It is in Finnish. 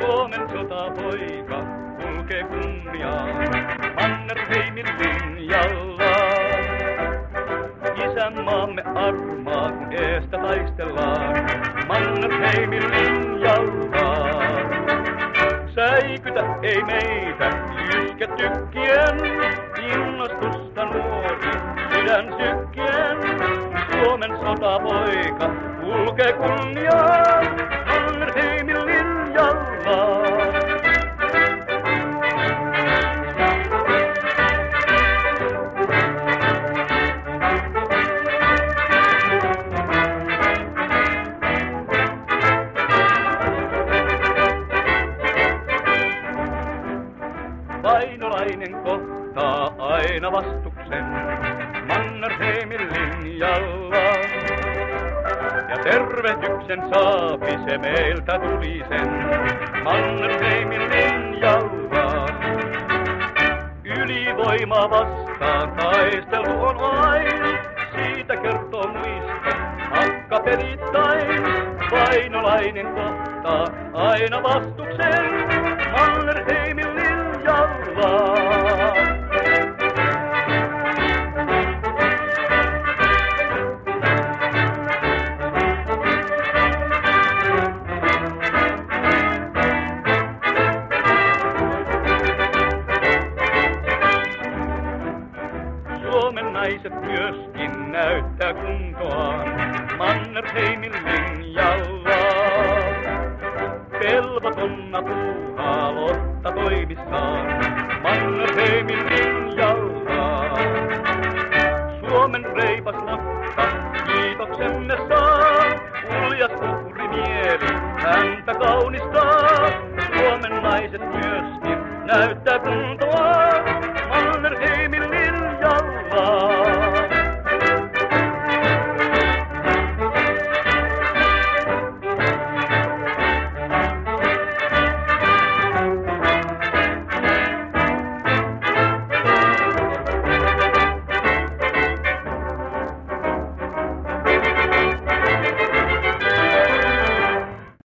Suomen sotapoika kulkee kunniaan Mannerheimin linjallaan. Isänmaamme armaa, kun eestä taistellaan Mannerheimin linjalla. Säikytä ei meitä jyskä tykkien, innostusta nuori sydän sykkien. Suomen sotapoika kulkee kunniaan Mannerheimin Painolainen kohtaa aina vastuksen Mannerheimin linjalla. Ja tervehdyksen saapi se meiltä tulisen Mannerheimin linjalla. Ylivoima vastaan taistelu on aina, siitä kertoo muisto hakkaperittain. Painolainen kohtaa aina vastuksen Mannerheimin naiset myöskin näyttää kuntoaan Mannerheimin linjalla. Pelvotonna puuhaa Lotta toimissaan Mannerheimin linjalla. Suomen reipas Lotta kiitoksemme saa, uljas uhrimieli häntä kaunistaa. Suomen naiset myöskin näyttää kuntoaan